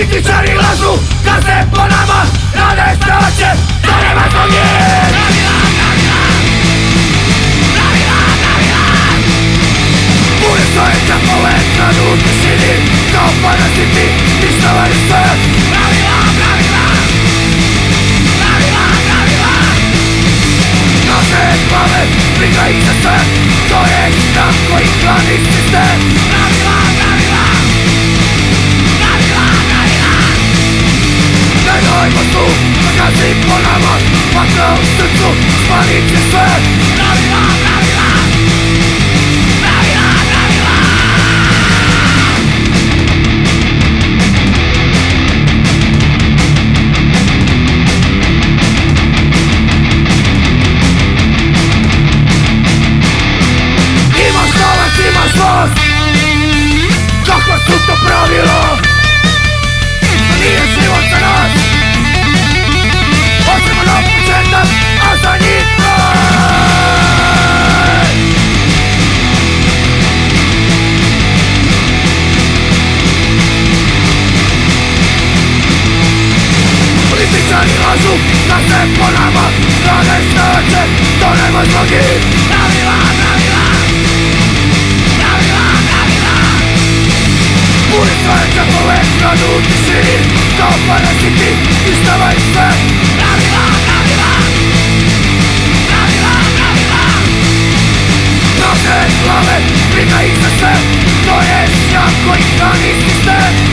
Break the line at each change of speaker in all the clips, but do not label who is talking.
Političari lažu, kaze po nama Rade straće, to nema zbog Ulica je čapove na dnu tišini Kao paraziti, ništavaju sve Pravila, pravila Pravila, pravila. Naše glave, briga ih za sve To je istina koji hrani sistem fuck those oczu Następna lawa, drogę serce Do lewo z nogi Prawiła, prawiła Prawiła, prawiła Mój serce połek na nudny szyb Do parasity i stawaj se Prawiła, prawiła Prawiła, prawiła Proszę sławę, witaj za sen To jest jako i system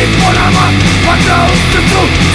Pola ma patrzą to do?